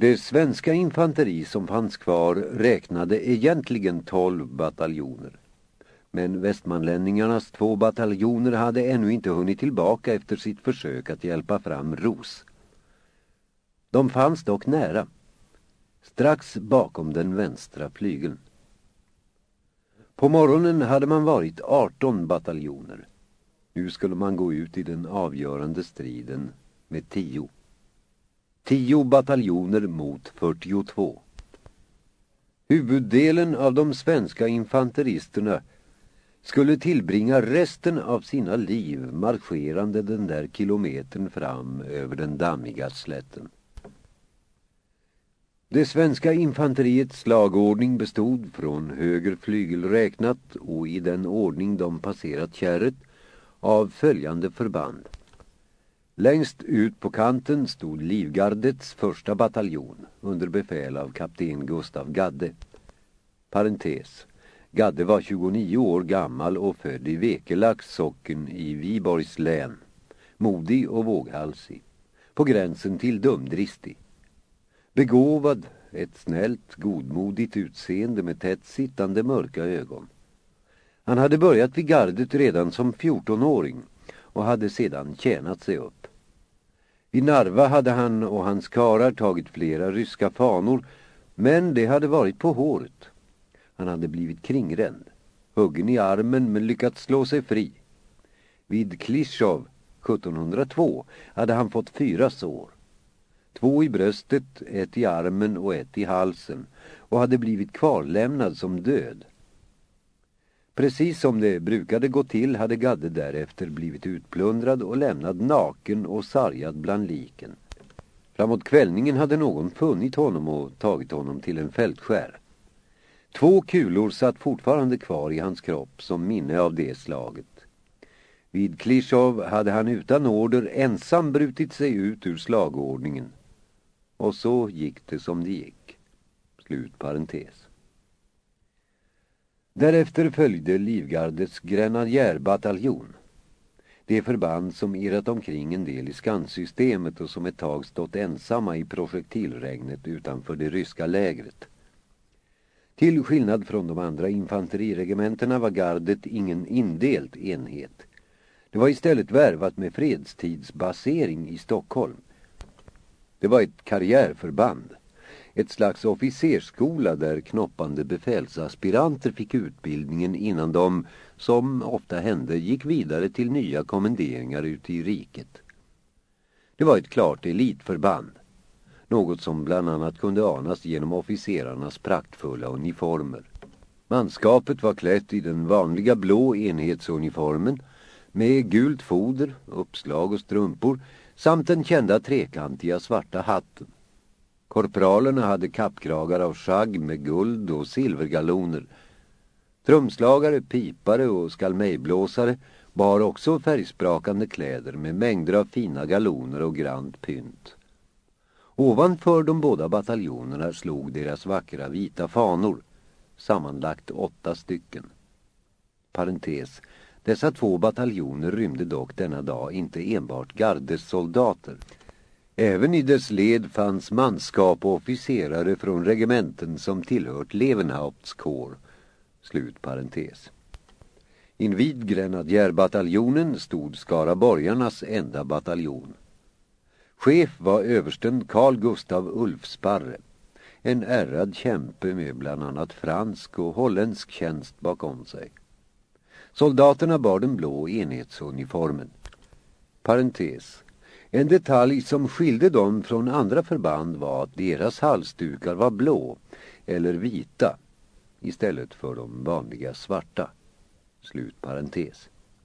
Det svenska infanteri som fanns kvar räknade egentligen tolv bataljoner. Men västmanlänningarnas två bataljoner hade ännu inte hunnit tillbaka efter sitt försök att hjälpa fram Ros. De fanns dock nära, strax bakom den vänstra flygeln. På morgonen hade man varit 18 bataljoner. Nu skulle man gå ut i den avgörande striden med tio. Tio bataljoner mot 42. Huvuddelen av de svenska infanteristerna skulle tillbringa resten av sina liv marscherande den där kilometern fram över den dammiga slätten. Det svenska infanteriets slagordning bestod från höger flygel räknat och i den ordning de passerat kärret av följande förband. Längst ut på kanten stod Livgardets första bataljon under befäl av kapten Gustav Gadde. Parentes. Gadde var 29 år gammal och född i Vekelax socken i Viborgs län. Modig och våghalsig. På gränsen till dumdristig. Begåvad, ett snällt, godmodigt utseende med tätt sittande mörka ögon. Han hade börjat vid gardet redan som 14-åring och hade sedan tjänat sig upp. Vid Narva hade han och hans karar tagit flera ryska fanor, men det hade varit på håret. Han hade blivit kringränd, huggen i armen men lyckats slå sig fri. Vid Klishov 1702 hade han fått fyra sår. Två i bröstet, ett i armen och ett i halsen och hade blivit kvarlämnad som död. Precis som det brukade gå till hade Gadde därefter blivit utplundrad och lämnad naken och sargad bland liken. Framåt kvällningen hade någon funnit honom och tagit honom till en fältskär. Två kulor satt fortfarande kvar i hans kropp som minne av det slaget. Vid Klishov hade han utan order ensam brutit sig ut ur slagordningen. Och så gick det som det gick. Slut parentes. Därefter följde Livgardets grenadjärbataljon. Det förband som irrat omkring en del i skanssystemet och som ett tag stått ensamma i projektilregnet utanför det ryska lägret. Till skillnad från de andra infanteriregementena var gardet ingen indelt enhet. Det var istället värvat med fredstidsbasering i Stockholm. Det var ett karriärförband. Ett slags officersskola där knoppande befälsaspiranter fick utbildningen innan de, som ofta hände, gick vidare till nya kommenderingar ute i riket. Det var ett klart elitförband. Något som bland annat kunde anas genom officerarnas praktfulla uniformer. Manskapet var klätt i den vanliga blå enhetsuniformen med gult foder, uppslag och strumpor samt den kända trekantiga svarta hatten. Korpralerna hade kappkragar av schagg med guld och silvergaloner. Trumslagare, pipare och skalmejblåsare bar också färgsprakande kläder med mängder av fina galoner och grant pynt. Ovanför de båda bataljonerna slog deras vackra vita fanor, sammanlagt åtta stycken. Parentes, dessa två bataljoner rymde dock denna dag inte enbart gardessoldater. Även i dess led fanns manskap och officerare från regementen som tillhört Levenhauptskår. Slut parentes. Invid grenadjärbataljonen stod Skaraborgarnas enda bataljon. Chef var översten Carl Gustav Ulfsparre, en ärrad kämpe med bland annat fransk och holländsk tjänst bakom sig. Soldaterna bar den blå enhetsuniformen. Parentes. En detalj som skilde dem från andra förband var att deras halsdukar var blå eller vita istället för de vanliga svarta. Slut parentes.